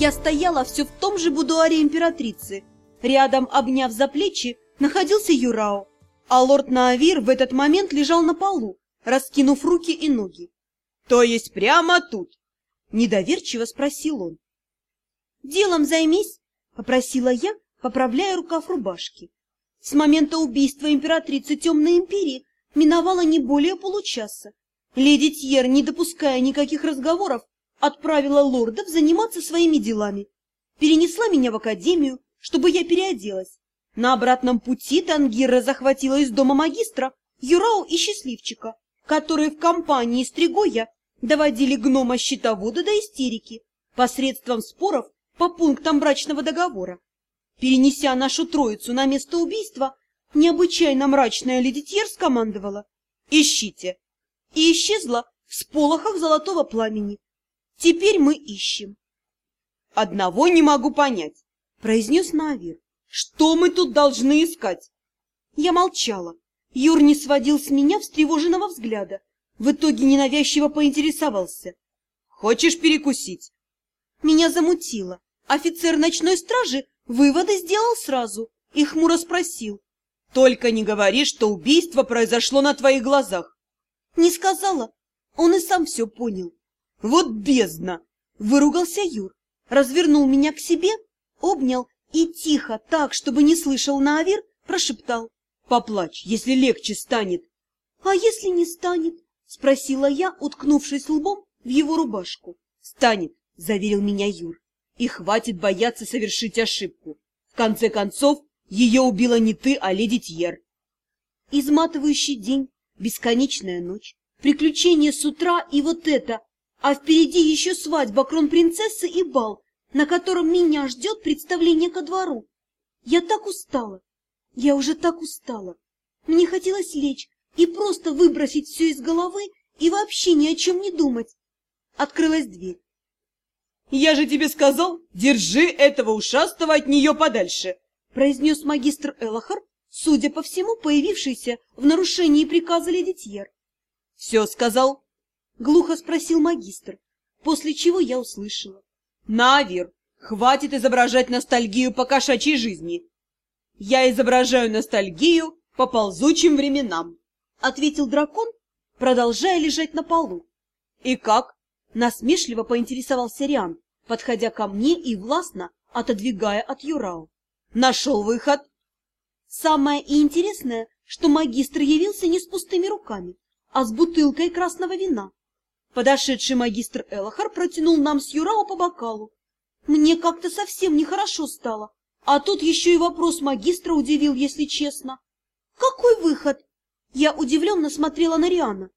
Я стояла все в том же будуаре императрицы. Рядом, обняв за плечи, находился Юрао, а лорд Наавир в этот момент лежал на полу, раскинув руки и ноги. — То есть прямо тут? — недоверчиво спросил он. — Делом займись, — попросила я, поправляя рукав рубашки. С момента убийства императрицы Темной Империи миновало не более получаса. Леди Тьер, не допуская никаких разговоров, отправила лордов заниматься своими делами. Перенесла меня в академию, чтобы я переоделась. На обратном пути Тангира захватила из дома магистра Юрау и Счастливчика, которые в компании Стригоя доводили гнома-щитовода до истерики посредством споров по пунктам брачного договора. Перенеся нашу троицу на место убийства, необычайно мрачная леди Тьер скомандовала «Ищите!» и исчезла в сполохах золотого пламени. Теперь мы ищем. — Одного не могу понять, — произнес Навир. — Что мы тут должны искать? Я молчала. Юр не сводил с меня встревоженного взгляда. В итоге ненавязчиво поинтересовался. — Хочешь перекусить? Меня замутило. Офицер ночной стражи выводы сделал сразу и хмуро спросил. — Только не говори, что убийство произошло на твоих глазах. Не сказала. Он и сам все понял. Вот бездна! Выругался Юр, развернул меня к себе, обнял и тихо, так, чтобы не слышал Наавир, прошептал. Поплачь, если легче станет. А если не станет? Спросила я, уткнувшись лбом в его рубашку. Станет, заверил меня Юр. И хватит бояться совершить ошибку. В конце концов, ее убила не ты, а леди Тьер. Изматывающий день, бесконечная ночь, приключения с утра и вот это, а впереди еще свадьба кронпринцессы и бал, на котором меня ждет представление ко двору. Я так устала, я уже так устала. Мне хотелось лечь и просто выбросить все из головы и вообще ни о чем не думать. Открылась дверь. «Я же тебе сказал, держи этого ушастого от нее подальше!» произнес магистр Элохар, судя по всему, появившийся в нарушении приказа леди Тьер. «Все сказал?» Глухо спросил магистр, после чего я услышала. Навир, хватит изображать ностальгию по кошачьей жизни. Я изображаю ностальгию по ползучим временам, ответил дракон, продолжая лежать на полу. И как? Насмешливо поинтересовался Риан, подходя ко мне и властно отодвигая от Юрау. Нашел выход. Самое интересное, что магистр явился не с пустыми руками, а с бутылкой красного вина. Подошедший магистр Элохар протянул нам с Юрао по бокалу. Мне как-то совсем нехорошо стало. А тут еще и вопрос магистра удивил, если честно. Какой выход? Я удивленно смотрела на Риана.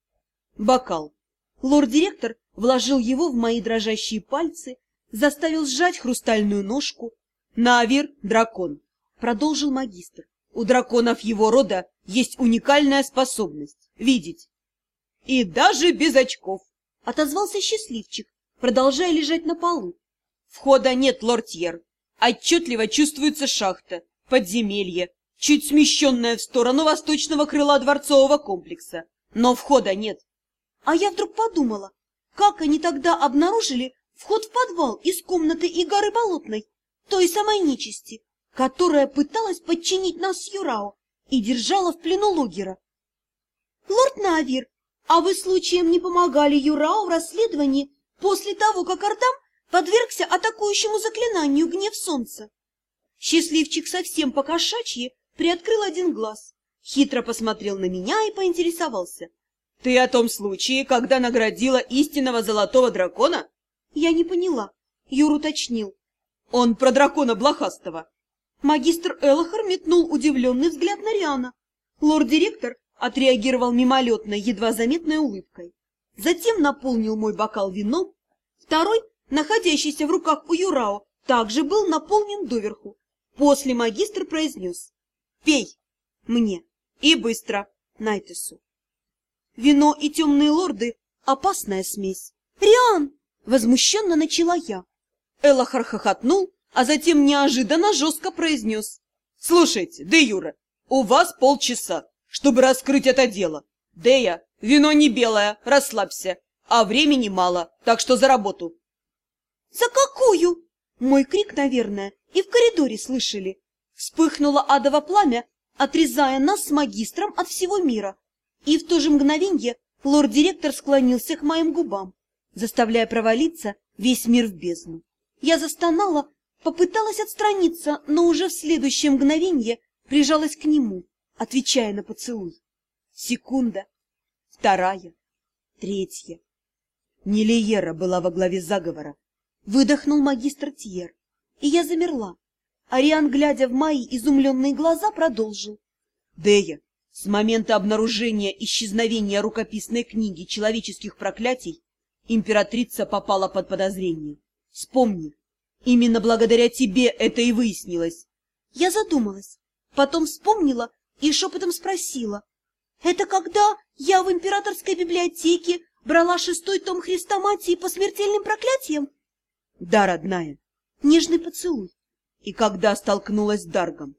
Бокал. Лорд-директор вложил его в мои дрожащие пальцы, заставил сжать хрустальную ножку. Навир — дракон, продолжил магистр. У драконов его рода есть уникальная способность — видеть. И даже без очков. — отозвался счастливчик, продолжая лежать на полу. «Входа нет, лортьер. Отчетливо чувствуется шахта, подземелье, чуть смещенное в сторону восточного крыла дворцового комплекса. Но входа нет». А я вдруг подумала, как они тогда обнаружили вход в подвал из комнаты и горы Болотной, той самой нечисти, которая пыталась подчинить нас Юрао и держала в плену Логера. «Лорд Навир, а вы случаем не помогали Юрау в расследовании после того, как Ардам подвергся атакующему заклинанию гнев солнца? Счастливчик совсем покошачьи приоткрыл один глаз, хитро посмотрел на меня и поинтересовался. — Ты о том случае, когда наградила истинного золотого дракона? Я не поняла. Юр уточнил. — Он про дракона блохастого. Магистр Элохар метнул удивленный взгляд на Риана. Лорд-директор отреагировал мимолетной, едва заметной улыбкой. Затем наполнил мой бокал вином. Второй, находящийся в руках у Юрао, также был наполнен доверху. После магистр произнес «Пей!» мне и быстро Найтесу. Вино и темные лорды — опасная смесь. «Риан!» — возмущенно начала я. Элохар хохотнул, а затем неожиданно жестко произнес. «Слушайте, де Юра, у вас полчаса чтобы раскрыть это дело. Дея, вино не белое, расслабься, а времени мало, так что за работу. — За какую? — Мой крик, наверное, и в коридоре слышали. Вспыхнуло адово пламя, отрезая нас с магистром от всего мира. И в то же мгновенье лорд-директор склонился к моим губам, заставляя провалиться весь мир в бездну. Я застонала, попыталась отстраниться, но уже в следующее мгновенье прижалась к нему, отвечая на поцелуй. Секунда, вторая, третья. Нелиера была во главе заговора. Выдохнул магистр Тьер, и я замерла. Ариан, глядя в мои изумленные глаза, продолжил. Дея, с момента обнаружения исчезновения рукописной книги человеческих проклятий императрица попала под подозрение. Вспомни, именно благодаря тебе это и выяснилось. Я задумалась, потом вспомнила и шепотом спросила. Это когда я в императорской библиотеке брала шестой том Христоматии по смертельным проклятиям? Да, родная. Нежный поцелуй. И когда столкнулась с Даргом.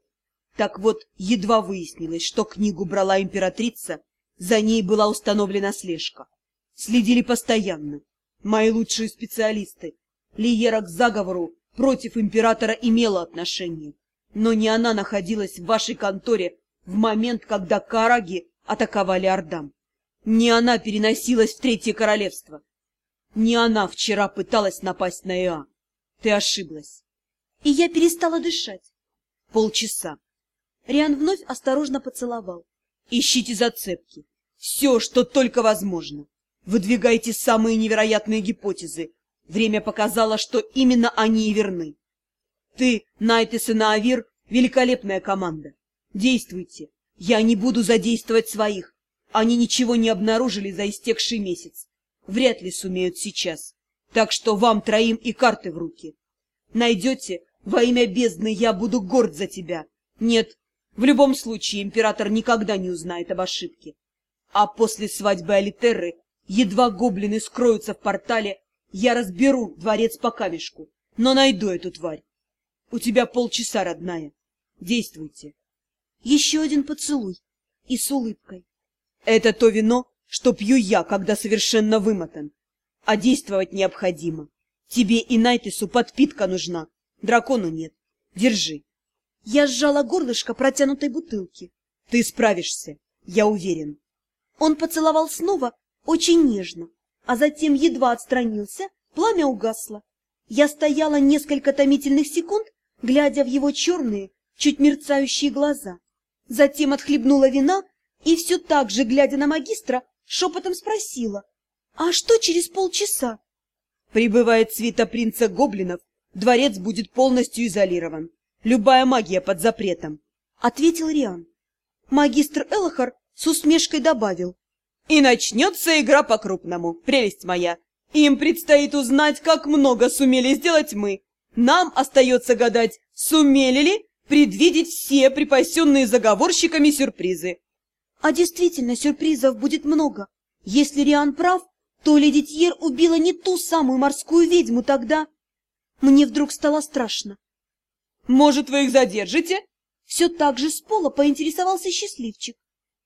Так вот, едва выяснилось, что книгу брала императрица, за ней была установлена слежка. Следили постоянно. Мои лучшие специалисты. Лиера к заговору против императора имела отношение. Но не она находилась в вашей конторе в момент, когда караги атаковали Ордам. Не она переносилась в Третье Королевство. Не она вчера пыталась напасть на Иа. Ты ошиблась. И я перестала дышать. Полчаса. Риан вновь осторожно поцеловал. Ищите зацепки. Все, что только возможно. Выдвигайте самые невероятные гипотезы. Время показало, что именно они и верны. Ты, Найтес и Наавир, великолепная команда. Действуйте. Я не буду задействовать своих. Они ничего не обнаружили за истекший месяц. Вряд ли сумеют сейчас. Так что вам троим и карты в руки. Найдете, во имя бездны я буду горд за тебя. Нет, в любом случае император никогда не узнает об ошибке. А после свадьбы Алитерры, едва гоблины скроются в портале, я разберу дворец по камешку, но найду эту тварь. У тебя полчаса, родная. Действуйте. Еще один поцелуй. И с улыбкой. Это то вино, что пью я, когда совершенно вымотан. А действовать необходимо. Тебе и Найтесу подпитка нужна. Дракону нет. Держи. Я сжала горлышко протянутой бутылки. Ты справишься, я уверен. Он поцеловал снова, очень нежно, а затем едва отстранился, пламя угасло. Я стояла несколько томительных секунд, глядя в его черные, чуть мерцающие глаза. Затем отхлебнула вина и все так же, глядя на магистра, шепотом спросила, «А что через полчаса?» Прибывает свита принца гоблинов, дворец будет полностью изолирован. Любая магия под запретом, — ответил Риан. Магистр Элохар с усмешкой добавил. И начнется игра по-крупному, прелесть моя. Им предстоит узнать, как много сумели сделать мы. Нам остается гадать, сумели ли предвидеть все припасенные заговорщиками сюрпризы. А действительно, сюрпризов будет много. Если Риан прав, то леди Тьер убила не ту самую морскую ведьму тогда. Мне вдруг стало страшно. Может, вы их задержите? Все так же с пола поинтересовался счастливчик.